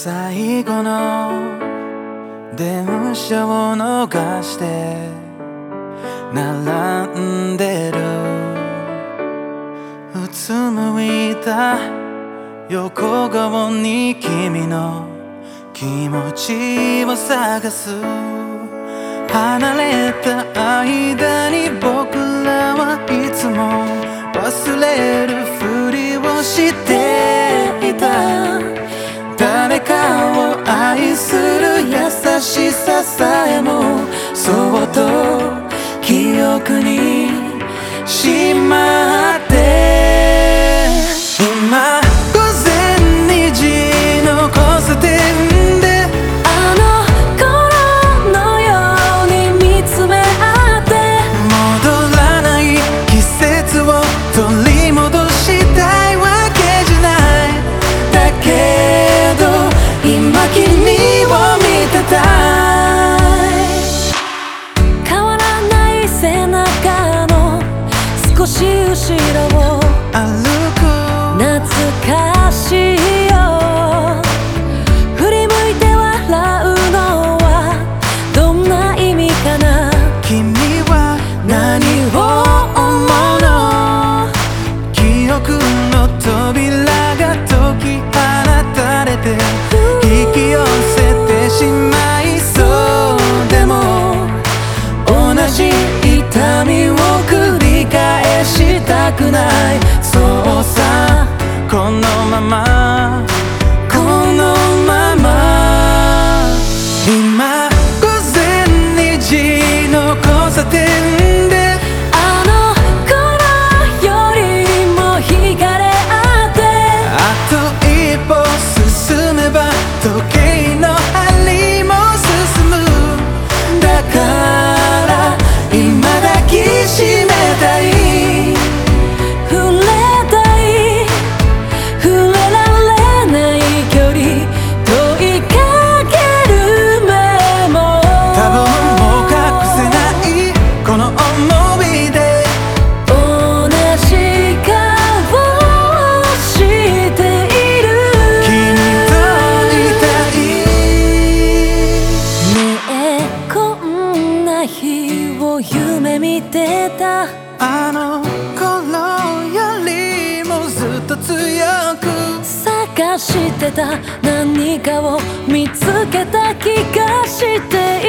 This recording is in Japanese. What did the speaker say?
最後の電車を逃して並んでる。うつむいた横顔に君の気持ちを探す。離れた間に僕らはいつも忘れるふりをしていた。愛する優しささえもそっと記憶にしまって後ろを歩く。懐かしい。したくないそうさこのままこのまま今午前2時の交差点であの頃よりも惹かれ合ってあと一歩進めば時あの頃よりもずっと強く。探してた何かを見つけた気がして